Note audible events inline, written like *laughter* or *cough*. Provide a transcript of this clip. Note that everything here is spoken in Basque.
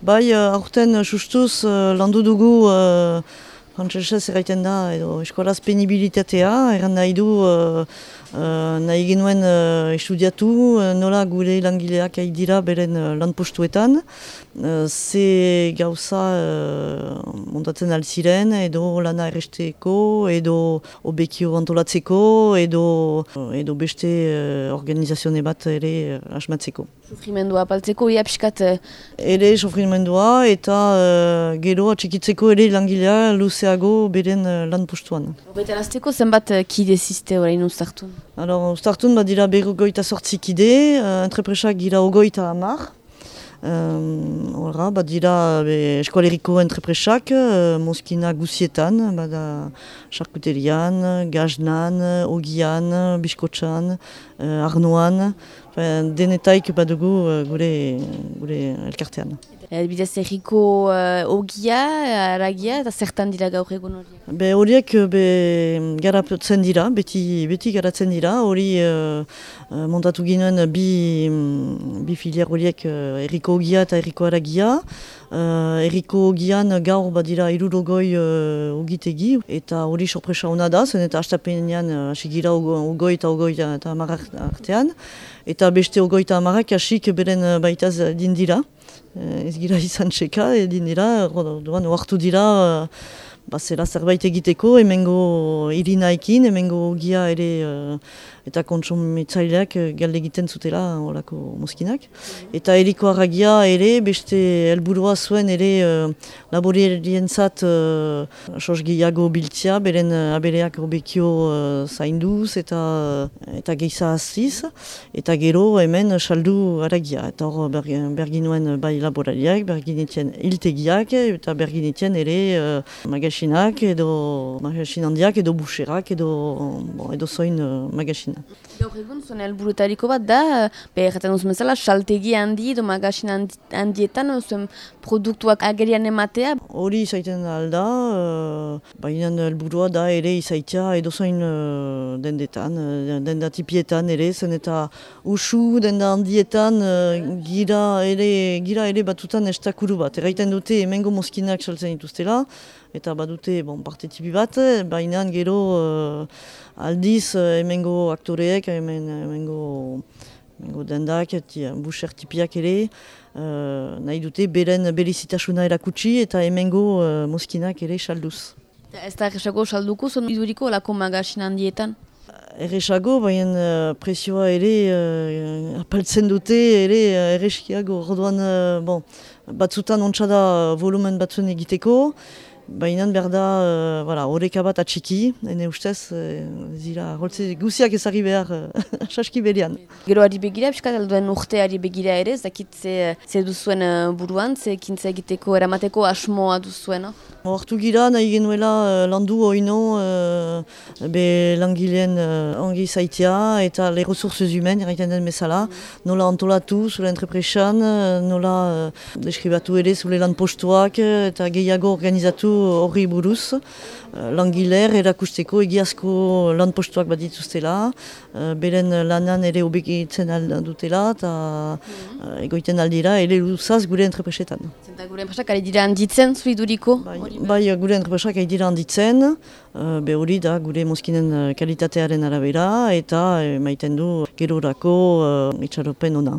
Bai, uh, aurten uh, sustuz uh, landu dugu uh, frantzesez erraiten da edo eskolaz penibilitatea, erran nahi du uh, uh, nahi genuen uh, estudiatu uh, nola gure langileak dira beren uh, lanpostuetan, uh, ze gauza uh, montatzen alziren edo lana erresteko edo obekio antolatzeko edo, edo beste uh, organizazione bat ere uh, asmatzeko. Sufrimendua apaltzeko, ia piskat... Ere sofrimendua eta uh, gero atxikitzeko ere langilea luzeago beren uh, lan postuan. Horretan azteko zenbat kide ziste horrein ustartun? Alors, ustartun bat dira berrogoita sortzi kide, uh, entrepresak gira ogoita amar. Um, Horra, bat dira be, eskoleriko entrepresak, uh, moskina guzietan, bada charkuterian, gaznan, ogian, biskotxan, uh, arnoan, denetaik badugu uh, gure, gure elkartean. Bidez erriko uh, ogia, aragia, eta zertan dira gaur egun horiek? Be horiek be, garatzen dira, beti, beti garatzen dira, hori uh, montatu ginen bi, bi filiar horiek uh, erriko ogia eta erriko aragia. Uh, erriko ogian gaur badira irurogoi uh, ogitegi, eta hori sorpresa hona da, zen eta hastapenean hasi uh, gira ogoi eta ogoi eta amarak artean. Eta beste ogoi eta amarak hasik beren baitaz dindira. Ez gira izan txeka, edin dira, duan, oartu dira, ba, zera zerbait egiteko, emengo irinaikin, emengo gia ere eta kontsumitzaileak galde egiten zutela horako moskinak. Eta eriko arragia ere, beste helburua zuen ere uh, laborierien zat uh, sos gehiago biltzia, beren abereak obekio uh, zainduz eta, eta geiza aziz, eta gero hemen saldu arragia. Eta hor berginuen bai laborariak, berginetien iltegiak, eta berginetien ere uh, magasinak, edo magasin handiak, edo buserak, edo, bon, edo zoin uh, magasin. Gaur egun zuen helburutariko bat da, behar jaten duzun bezala, saltegi handi edo magasin handietan zuen produktuak agerian ematea. Hori izaiten alda, uh, baina helburua da ere izaitea edo zain uh, dendetan, uh, denda tipietan ere, zen eta usu denda handietan uh, gira, ere, gira ere batutan estakuru bat. Erraiten dute emengo moskinak saltzen dituztela, eta badute bon, parte tipi bat, baina gero uh, aldiz emengo aktoreek, hemen, hemengo, hemengo dendak, buser tipiak ere, uh, nahi dute beren berizitasuna erakutsi eta hemengo uh, moskinak ere salduz. Ez da erresago salduko, zon iduriko lako magasin handietan? Erresago, baina uh, presioa ere uh, apaltzen dute, ere uh, erreskiago, orduan, uh, bon, batzutan ontsada volumen batzuen egiteko, Baina behar da, uh, voilà, horreka bat atxiki, ene ustez, uh, zira, holtze guziak ezari behar, uh, *laughs* saski berian. Gero ari begira, piskat alduen urte ari begira ere, zakit ze, ze duzuen uh, buruan, ze kintza egiteko, eramateko asmoa duzuen, no? Hortu gira, nahi genuela uh, landu oino, uh, be langileen uh, ongi zaitia, eta le ressources humain, erraiten den bezala, nola antolatu, zule entrepresan, nola deskribatu ere, zule lan postuak, eta gehiago organizatu horri buruz, langiler erakusteko egiazko lan postuak bat dituztela, beren lanan ere obegitzen dutela eta egoiten aldira, ere luzaz gure entrepresetan. Zenta gure entrepresak ari dira handitzen zuiduriko? Bai, bai gure entrepresak ari dira handitzen, be hori da gure moskinen kalitatearen arabera eta maiten du gerorako itxaropen ona.